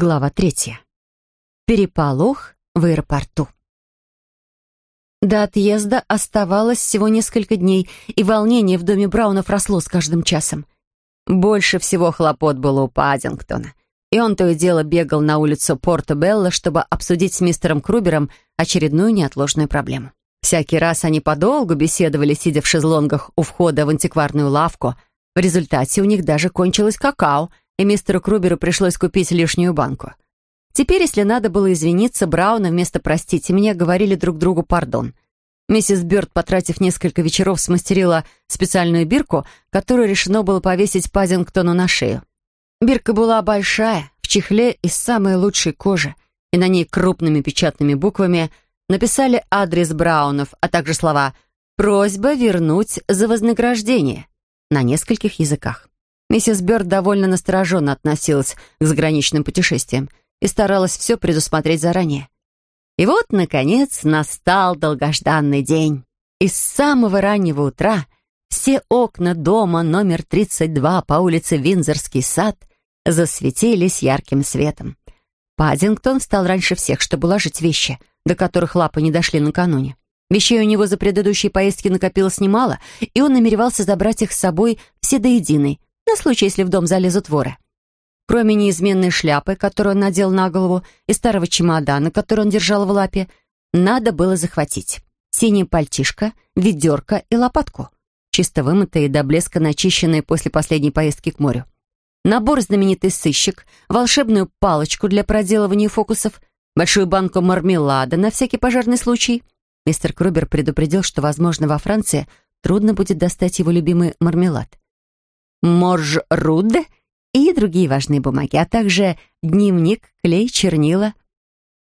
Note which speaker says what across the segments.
Speaker 1: Глава третья. Переполох в аэропорту. До отъезда оставалось всего несколько дней, и волнение в доме Браунов росло с каждым часом. Больше всего хлопот было у Паддингтона, и он то и дело бегал на улицу Порто-Белло, чтобы обсудить с мистером Крубером очередную неотложную проблему. Всякий раз они подолгу беседовали, сидя в шезлонгах у входа в антикварную лавку. В результате у них даже кончилось какао — и мистеру Круберу пришлось купить лишнюю банку. Теперь, если надо было извиниться, Брауна вместо «простите меня» говорили друг другу «пардон». Миссис Бёрд, потратив несколько вечеров, смастерила специальную бирку, которую решено было повесить Пазингтону на шею. Бирка была большая, в чехле из самой лучшей кожи, и на ней крупными печатными буквами написали адрес Браунов, а также слова «Просьба вернуть за вознаграждение» на нескольких языках. Миссис Бёрд довольно настороженно относилась к заграничным путешествиям и старалась все предусмотреть заранее. И вот, наконец, настал долгожданный день. И с самого раннего утра все окна дома номер 32 по улице Винзорский сад засветились ярким светом. Паддингтон встал раньше всех, чтобы уложить вещи, до которых лапы не дошли накануне. Вещей у него за предыдущие поездки накопилось немало, и он намеревался забрать их с собой все до единой, на случай, если в дом залезут воры. Кроме неизменной шляпы, которую он надел на голову, и старого чемодана, который он держал в лапе, надо было захватить синее пальтишко, ведерко и лопатку, чисто вымытые до блеска начищенные после последней поездки к морю. Набор знаменитый сыщик, волшебную палочку для проделывания фокусов, большую банку мармелада на всякий пожарный случай. Мистер Крубер предупредил, что, возможно, во Франции трудно будет достать его любимый мармелад морж-руд и другие важные бумаги, а также дневник, клей, чернила.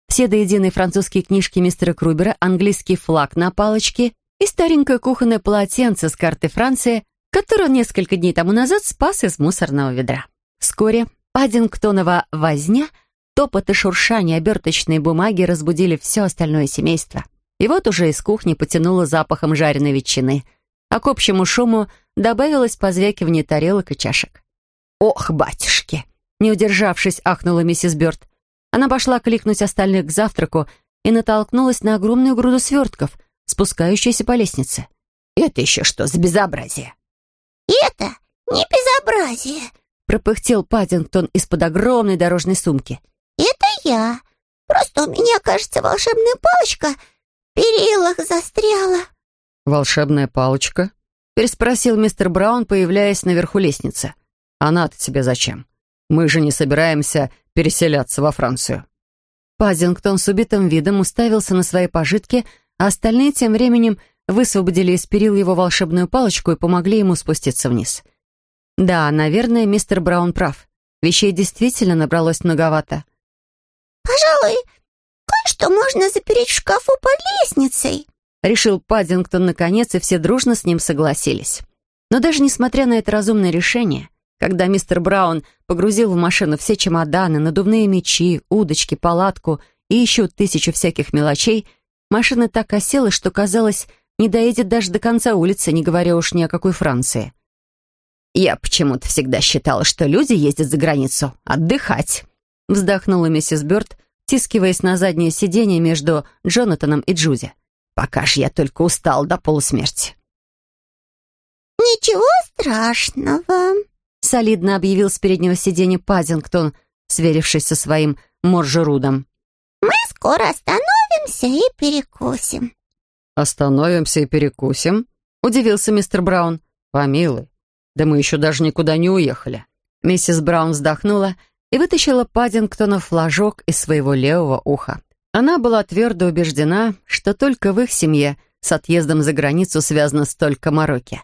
Speaker 1: Все до французские книжки мистера Крубера, английский флаг на палочке и старенькое кухонное полотенце с карты Франции, которое он несколько дней тому назад спас из мусорного ведра. Вскоре Паддингтонова возня, топот и шуршание оберточной бумаги разбудили все остальное семейство. И вот уже из кухни потянуло запахом жареной ветчины, а к общему шуму добавилось позвякивание тарелок и чашек. «Ох, батюшки!» Не удержавшись, ахнула миссис Бёрд. Она пошла кликнуть остальных к завтраку и натолкнулась на огромную груду свертков, спускающуюся по лестнице. «Это еще что за безобразие?»
Speaker 2: «Это не безобразие», —
Speaker 1: пропыхтел Паддингтон из-под огромной дорожной сумки.
Speaker 2: «Это я. Просто у меня, кажется, волшебная палочка в перилах застряла».
Speaker 1: «Волшебная палочка?» переспросил мистер Браун, появляясь наверху лестницы. «Она-то тебе зачем? Мы же не собираемся переселяться во Францию». Пазингтон с убитым видом уставился на свои пожитки, а остальные тем временем высвободили из перил его волшебную палочку и помогли ему спуститься вниз. Да, наверное, мистер Браун прав. Вещей действительно набралось многовато.
Speaker 2: «Пожалуй, кое-что можно запереть в шкафу под лестницей»,
Speaker 1: Решил Паддингтон наконец, и все дружно с ним согласились. Но даже несмотря на это разумное решение, когда мистер Браун погрузил в машину все чемоданы, надувные мечи, удочки, палатку и еще тысячу всяких мелочей, машина так осела, что, казалось, не доедет даже до конца улицы, не говоря уж ни о какой Франции. «Я почему-то всегда считала, что люди ездят за границу отдыхать», вздохнула миссис Бёрд, тискиваясь на заднее сиденье между Джонатаном и Джуди. Пока ж я только устал до полусмерти».
Speaker 2: «Ничего страшного», —
Speaker 1: солидно объявил с переднего сиденья Пазингтон, сверившись со своим моржерудом.
Speaker 2: «Мы скоро остановимся и перекусим».
Speaker 1: «Остановимся и перекусим?» — удивился мистер Браун. «Помилуй, да мы еще даже никуда не уехали». Миссис Браун вздохнула и вытащила Паддингтона флажок из своего левого уха. Она была твердо убеждена, что только в их семье с отъездом за границу связано столько мороки.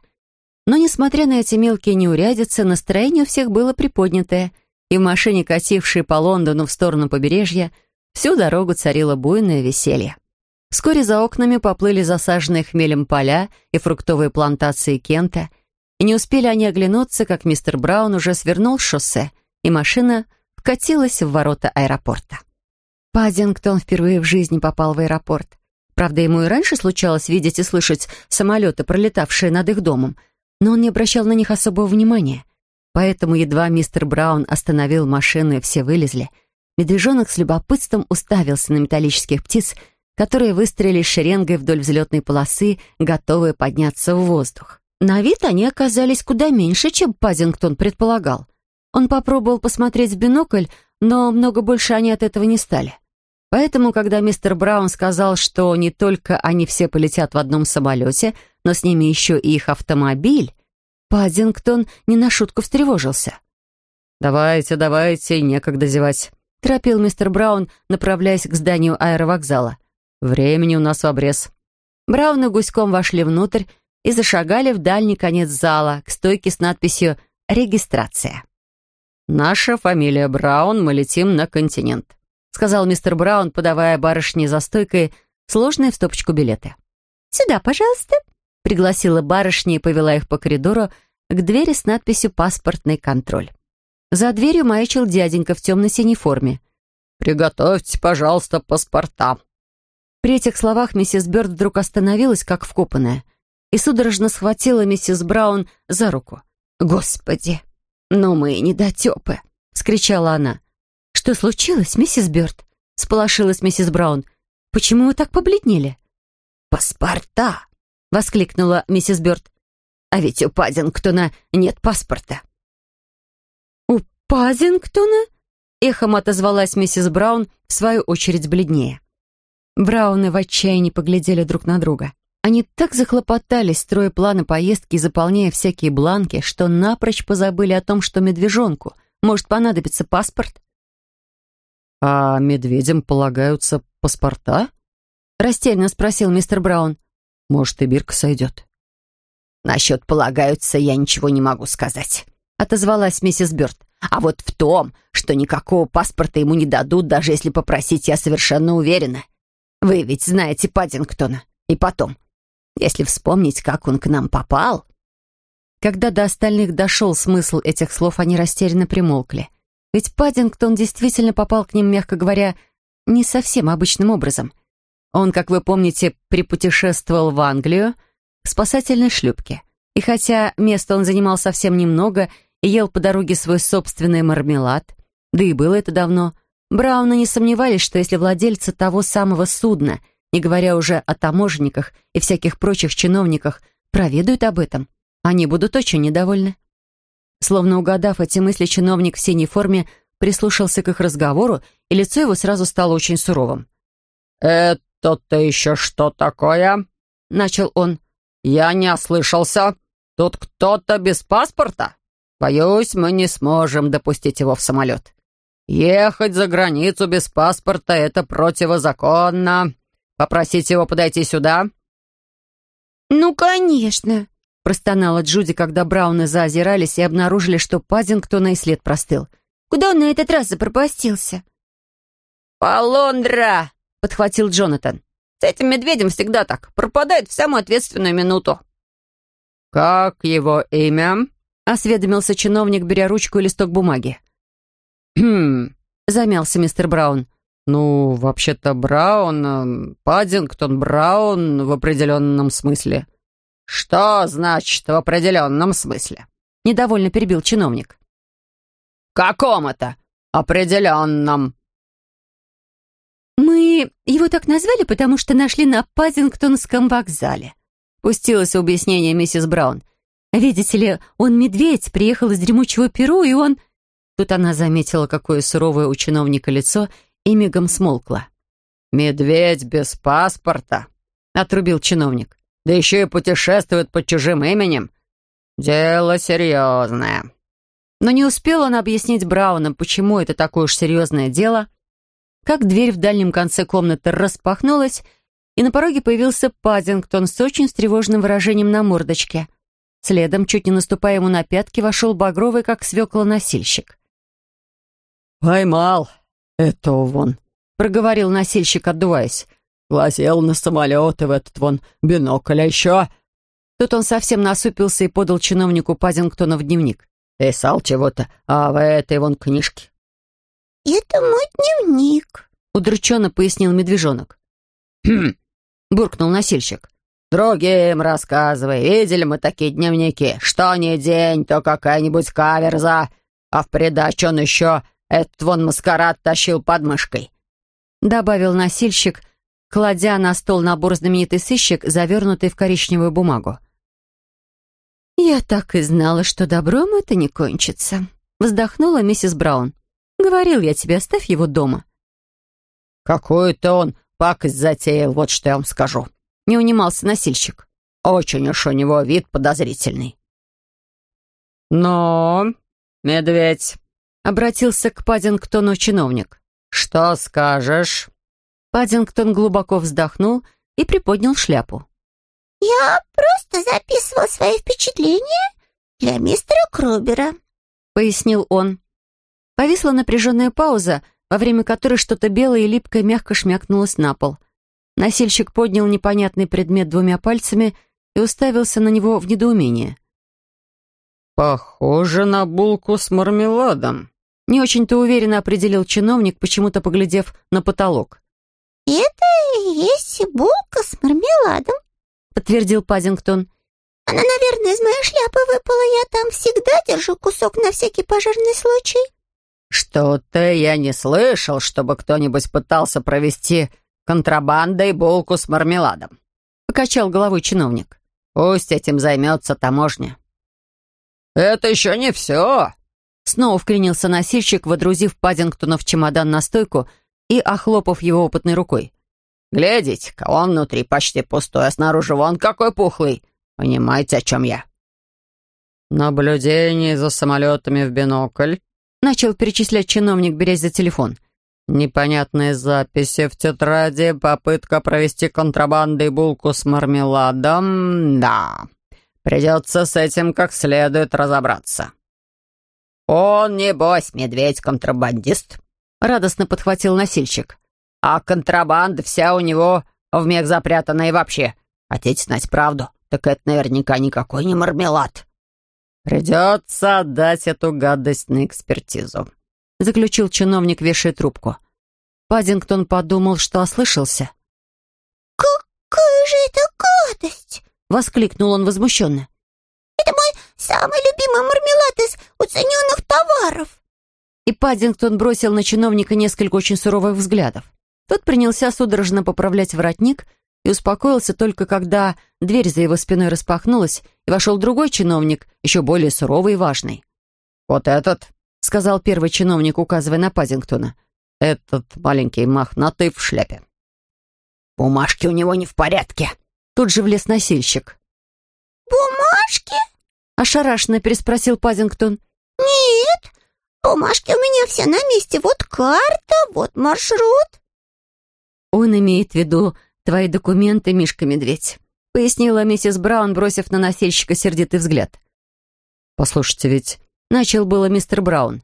Speaker 1: Но, несмотря на эти мелкие неурядицы, настроение у всех было приподнятое, и в машине, катившей по Лондону в сторону побережья, всю дорогу царило буйное веселье. Вскоре за окнами поплыли засаженные хмелем поля и фруктовые плантации Кента, и не успели они оглянуться, как мистер Браун уже свернул шоссе, и машина вкатилась в ворота аэропорта. Паддингтон впервые в жизни попал в аэропорт. Правда, ему и раньше случалось видеть и слышать самолеты, пролетавшие над их домом, но он не обращал на них особого внимания. Поэтому едва мистер Браун остановил машину и все вылезли, Медвежонок с любопытством уставился на металлических птиц, которые выстроились шеренгой вдоль взлетной полосы, готовые подняться в воздух. На вид они оказались куда меньше, чем Пазингтон предполагал. Он попробовал посмотреть в бинокль, но много больше они от этого не стали. Поэтому, когда мистер Браун сказал, что не только они все полетят в одном самолете, но с ними еще и их автомобиль, Паддингтон не на шутку встревожился. «Давайте, давайте, некогда зевать», — торопил мистер Браун, направляясь к зданию аэровокзала. «Времени у нас в обрез». Брауны гуськом вошли внутрь и зашагали в дальний конец зала, к стойке с надписью «Регистрация». «Наша фамилия Браун, мы летим на континент», сказал мистер Браун, подавая барышне за стойкой сложные в стопочку билеты.
Speaker 2: «Сюда, пожалуйста», — пригласила барышня и повела их по коридору к двери с надписью «Паспортный контроль».
Speaker 1: За дверью маячил дяденька в темно-синей форме.
Speaker 3: «Приготовьте, пожалуйста, паспорта».
Speaker 1: При этих словах миссис Бёрд вдруг остановилась, как вкопанная, и судорожно схватила миссис Браун за руку. «Господи, ну мы недотепы!» — вскричала она. «Что случилось, миссис Бёрд?» — сполошилась миссис Браун. «Почему вы так побледнели?»
Speaker 2: «Паспорта!»
Speaker 1: — воскликнула миссис Бёрд. «А ведь у Паддингтона нет паспорта». «У Паддингтона?» — эхом отозвалась миссис Браун, в свою очередь бледнее. Брауны в отчаянии поглядели друг на друга. Они так захлопотались, строя планы поездки и заполняя всякие бланки, что напрочь позабыли о том, что медвежонку может понадобиться паспорт.
Speaker 3: «А медведям полагаются паспорта?»
Speaker 1: — растерянно спросил мистер Браун.
Speaker 3: «Может, и бирка сойдет?»
Speaker 2: «Насчет полагаются я ничего не могу сказать», — отозвалась миссис Бёрд. «А вот в том, что никакого паспорта ему не дадут, даже если попросить, я совершенно уверена. Вы ведь знаете Паддингтона. И потом, если вспомнить, как он к нам попал...»
Speaker 1: Когда до остальных дошел смысл этих слов, они растерянно примолкли. Ведь Паддингтон действительно попал к ним, мягко говоря, не совсем обычным образом. Он, как вы помните, припутешествовал в Англию к спасательной шлюпке. И хотя место он занимал совсем немного и ел по дороге свой собственный мармелад, да и было это давно, Брауны не сомневались, что если владельцы того самого судна, не говоря уже о таможенниках и всяких прочих чиновниках, проведают об этом, они будут очень недовольны. Словно угадав эти мысли, чиновник в синей форме прислушался к их разговору, и лицо его сразу стало очень суровым.
Speaker 3: «Это-то еще что такое?» — начал он. «Я не ослышался. Тут кто-то без паспорта? Боюсь, мы не сможем допустить его в самолет. Ехать за границу без паспорта — это противозаконно. Попросите его подойти сюда».
Speaker 2: «Ну, конечно»,
Speaker 1: простонала Джуди, когда Брауны заозирались и обнаружили, что Паддингтона и след простыл.
Speaker 2: «Куда он на этот раз запропастился?»
Speaker 3: «Полондра!» — подхватил Джонатан. «С этим медведем всегда так. Пропадает в самую ответственную минуту». «Как его имя?»
Speaker 1: — осведомился чиновник, беря ручку и листок бумаги.
Speaker 3: «Хм...»
Speaker 1: — замялся мистер Браун.
Speaker 3: «Ну, вообще-то Браун... Э, Паддингтон Браун в определенном смысле». «Что значит в определенном смысле?»
Speaker 1: — недовольно перебил чиновник.
Speaker 3: «Каком это определенном?»
Speaker 1: «Мы его так назвали, потому что нашли на Пазингтонском вокзале», — пустилось объяснение миссис Браун. «Видите ли, он медведь, приехал из дремучего Перу, и он...» Тут она заметила, какое суровое у чиновника лицо, и мигом смолкла.
Speaker 3: «Медведь без паспорта», — отрубил чиновник да еще и путешествует под чужим именем. Дело серьезное».
Speaker 1: Но не успел он объяснить Браунам, почему это такое уж серьезное дело, как дверь в дальнем конце комнаты распахнулась, и на пороге появился Паддингтон с очень встревоженным выражением на мордочке. Следом, чуть не наступая ему на пятки, вошел багровый, как свекла-носильщик.
Speaker 3: «Поймал этого вон», — проговорил носильщик, отдуваясь. Глазел на самолеты в этот вон бинокль, а еще...»
Speaker 1: Тут он совсем насупился и подал чиновнику Паддингтона в дневник.
Speaker 3: «Писал чего-то, а в этой вон книжке».
Speaker 2: «Это мой дневник», —
Speaker 1: удрученно пояснил медвежонок.
Speaker 3: «Хм», —
Speaker 1: буркнул носильщик.
Speaker 3: «Другим рассказывай. Видели мы такие дневники. Что ни день, то какая-нибудь каверза. А в придачу он еще этот вон маскарад тащил под мышкой», —
Speaker 1: добавил носильщик, кладя на стол набор знаменитый сыщик, завернутый в коричневую бумагу. «Я так и знала, что добром это не кончится», — вздохнула миссис Браун. «Говорил я тебе, оставь его дома».
Speaker 3: «Какую-то он пакость затеял, вот что я вам скажу», — не унимался носильщик. «Очень уж у него вид подозрительный». «Но, медведь», — обратился к Паддингтону чиновник. «Что скажешь?»
Speaker 1: Паддингтон глубоко вздохнул и приподнял шляпу.
Speaker 4: «Я просто записывал свои впечатления для мистера Крубера», —
Speaker 1: пояснил он. Повисла напряженная пауза, во время которой что-то белое и липкое мягко шмякнулось на пол. Носильщик поднял непонятный предмет двумя пальцами и уставился на него в недоумении.
Speaker 3: «Похоже на булку с мармеладом», —
Speaker 1: не очень-то уверенно определил чиновник, почему-то поглядев на потолок.
Speaker 4: «Это и есть булка с мармеладом», подтвердил Пазингтон. «Она, наверное, из моей шляпы выпала. Я там всегда держу кусок на всякий пожарный случай».
Speaker 3: «Что-то я не слышал, чтобы кто-нибудь пытался провести контрабандой булку с мармеладом», — покачал головой чиновник. «Пусть этим займется таможня». «Это еще не все!»
Speaker 1: Снова вклинился носильщик, водрузив Паддингтона в чемодан на стойку и охлопав его опытной рукой.
Speaker 3: Глядите-ка, он внутри почти пустой, а снаружи вон какой пухлый. Понимаете, о чем я?» «Наблюдение за самолетами в бинокль», — начал перечислять чиновник, берясь за телефон. «Непонятные записи в тетради, попытка провести контрабандой булку с мармеладом. Да, придется с этим как следует разобраться». «Он, небось, медведь-контрабандист», — радостно подхватил носильщик. А контрабанда вся у него в мех запрятана и вообще. Хотите знать правду? Так это наверняка никакой не мармелад. Придется отдать эту гадость на экспертизу. Заключил чиновник, вешая трубку. Паддингтон подумал, что ослышался.
Speaker 4: «Какая же это гадость!»
Speaker 1: — воскликнул он возмущенно.
Speaker 4: «Это мой самый любимый мармелад из уцененных товаров!»
Speaker 1: И Паддингтон бросил на чиновника несколько очень суровых взглядов. Тот принялся судорожно поправлять воротник и успокоился только когда дверь за его спиной распахнулась, и вошел другой чиновник, еще более суровый и важный.
Speaker 3: «Вот этот», —
Speaker 1: сказал первый чиновник, указывая на Пазингтона, — «этот маленький мохнатый в шляпе».
Speaker 3: «Бумажки у него не в порядке», —
Speaker 1: тут же влез носильщик.
Speaker 4: «Бумажки?»
Speaker 1: — ошарашенно переспросил Пазингтон.
Speaker 4: «Нет, бумажки у меня все на месте. Вот карта, вот маршрут».
Speaker 1: «Он имеет в виду твои документы, Мишка-медведь», пояснила миссис Браун, бросив на носильщика сердитый взгляд.
Speaker 3: «Послушайте, ведь...»
Speaker 1: — начал было мистер Браун.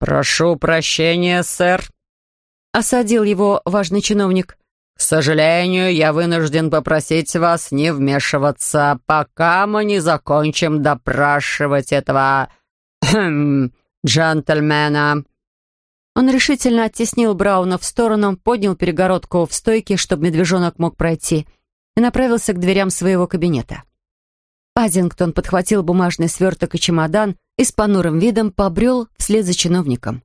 Speaker 3: «Прошу прощения, сэр», — осадил его важный чиновник. «К сожалению, я вынужден попросить вас не вмешиваться, пока мы не закончим допрашивать этого... джентльмена».
Speaker 1: Он решительно оттеснил Брауна в сторону, поднял перегородку в стойке, чтобы медвежонок мог пройти, и направился к дверям своего кабинета. Паддингтон подхватил бумажный сверток и чемодан и с понурым видом побрел вслед за чиновником.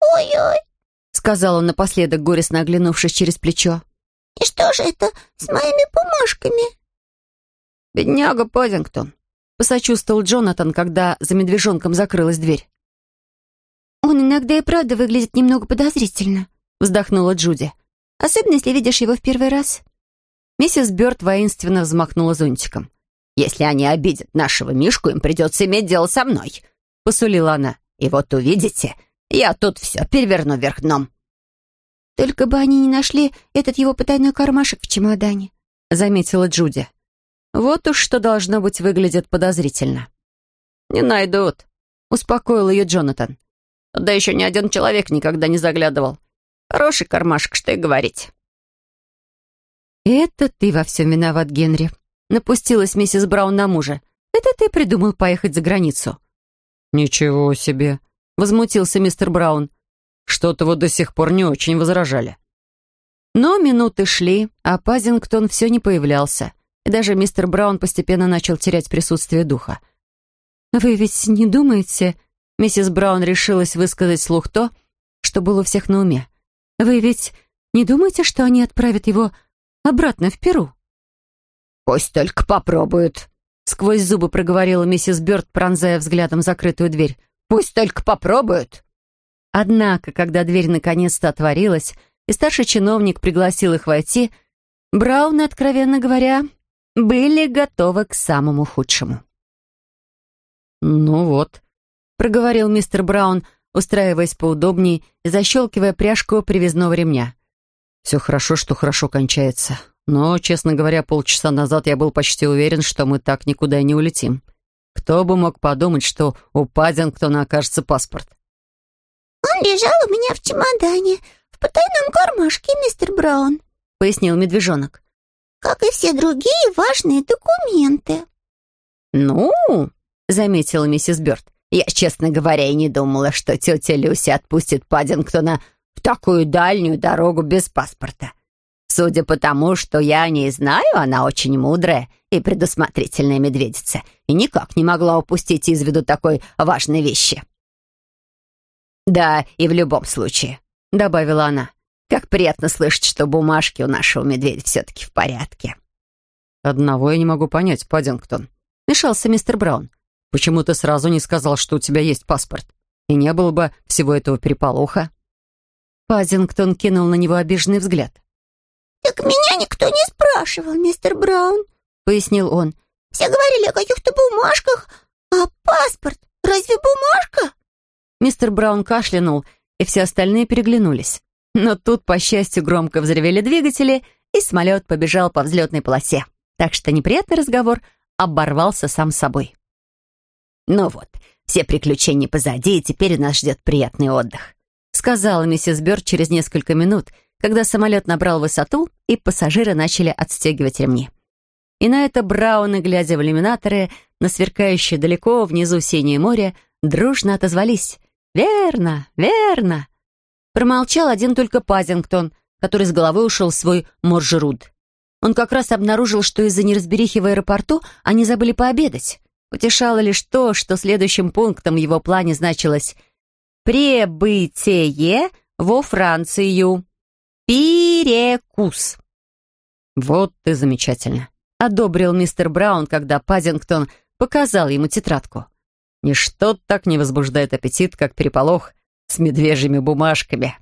Speaker 4: «Ой-ой», —
Speaker 1: сказал он напоследок, горестно оглянувшись через плечо.
Speaker 4: «И что же это с моими бумажками?»
Speaker 1: «Бедняга Паддингтон», — посочувствовал Джонатан, когда за медвежонком закрылась дверь.
Speaker 4: «Он иногда и правда выглядит немного подозрительно», — вздохнула Джуди. «Особенно, если видишь его в первый раз».
Speaker 1: Миссис Бёрд воинственно взмахнула зонтиком.
Speaker 2: «Если они обидят нашего Мишку, им придется иметь дело со мной», — посулила она. «И вот увидите, я тут все переверну вверх дном».
Speaker 4: «Только бы они не нашли этот его потайной кармашек в чемодане», —
Speaker 1: заметила Джуди. «Вот уж что должно быть выглядит подозрительно».
Speaker 2: «Не найдут», — успокоил ее Джонатан. Да еще ни один человек никогда не заглядывал. Хороший кармашек, что и говорить.
Speaker 1: «Это ты во всем виноват, Генри», — напустилась миссис Браун на мужа. «Это ты придумал поехать за границу».
Speaker 3: «Ничего себе», — возмутился мистер Браун. «Что-то вы до сих пор не очень возражали».
Speaker 1: Но минуты шли, а Пазингтон все не появлялся, и даже мистер Браун постепенно начал терять присутствие духа. «Вы ведь не думаете...» Миссис Браун решилась высказать слух то, что было у всех на уме. «Вы ведь не думаете, что они отправят его обратно в Перу?»
Speaker 2: «Пусть только попробуют», — сквозь зубы проговорила миссис Бёрд, пронзая взглядом закрытую дверь. «Пусть только попробуют».
Speaker 1: Однако, когда дверь наконец-то отворилась, и старший чиновник пригласил их войти, Брауны, откровенно говоря, были готовы к самому худшему.
Speaker 3: «Ну вот», — проговорил мистер Браун, устраиваясь поудобнее и защелкивая пряжку привязного ремня. «Все хорошо, что хорошо кончается. Но, честно говоря, полчаса назад я был почти уверен, что мы так никуда и не улетим. Кто бы мог подумать, что у Паддингтона окажется паспорт?»
Speaker 4: «Он лежал у меня в чемодане, в потайном кармашке, мистер Браун», — пояснил медвежонок. «Как и все другие важные документы».
Speaker 2: «Ну, заметила миссис Бёрд. «Я, честно говоря, и не думала, что тетя Люси отпустит Паддингтона в такую дальнюю дорогу без паспорта. Судя по тому, что я не знаю, она очень мудрая и предусмотрительная медведица и никак не могла упустить из виду такой важной вещи». «Да, и в любом случае», — добавила она, «как приятно слышать, что бумажки у нашего медведя все-таки в порядке».
Speaker 3: «Одного я не могу понять, Паддингтон», — мешался мистер Браун. Почему ты сразу не сказал, что у тебя есть паспорт? И не было бы всего этого переполоха?»
Speaker 1: Пазингтон кинул на него обиженный взгляд.
Speaker 4: «Так меня никто не спрашивал, мистер Браун», — пояснил он. «Все говорили о каких-то бумажках, а паспорт разве бумажка?»
Speaker 1: Мистер Браун кашлянул, и все остальные переглянулись. Но тут, по счастью, громко взревели двигатели, и самолет побежал по взлетной полосе. Так что неприятный разговор оборвался сам собой.
Speaker 2: «Ну вот, все приключения позади, и теперь нас ждет приятный отдых»,
Speaker 1: сказала миссис Бёрд через несколько минут, когда самолет набрал высоту, и пассажиры начали отстегивать ремни. И на это Брауны, глядя в иллюминаторы, на сверкающее далеко внизу синее море, дружно отозвались. «Верно, верно!» Промолчал один только Пазингтон, который с головой ушел в свой моржеруд. Он как раз обнаружил, что из-за неразберихи в аэропорту они забыли пообедать. Утешало лишь то, что следующим пунктом в его плане значилось «Прибытие во Францию. Перекус».
Speaker 3: «Вот ты замечательно», — одобрил мистер Браун, когда Паддингтон показал ему тетрадку. «Ничто так не возбуждает аппетит, как переполох с медвежьими бумажками».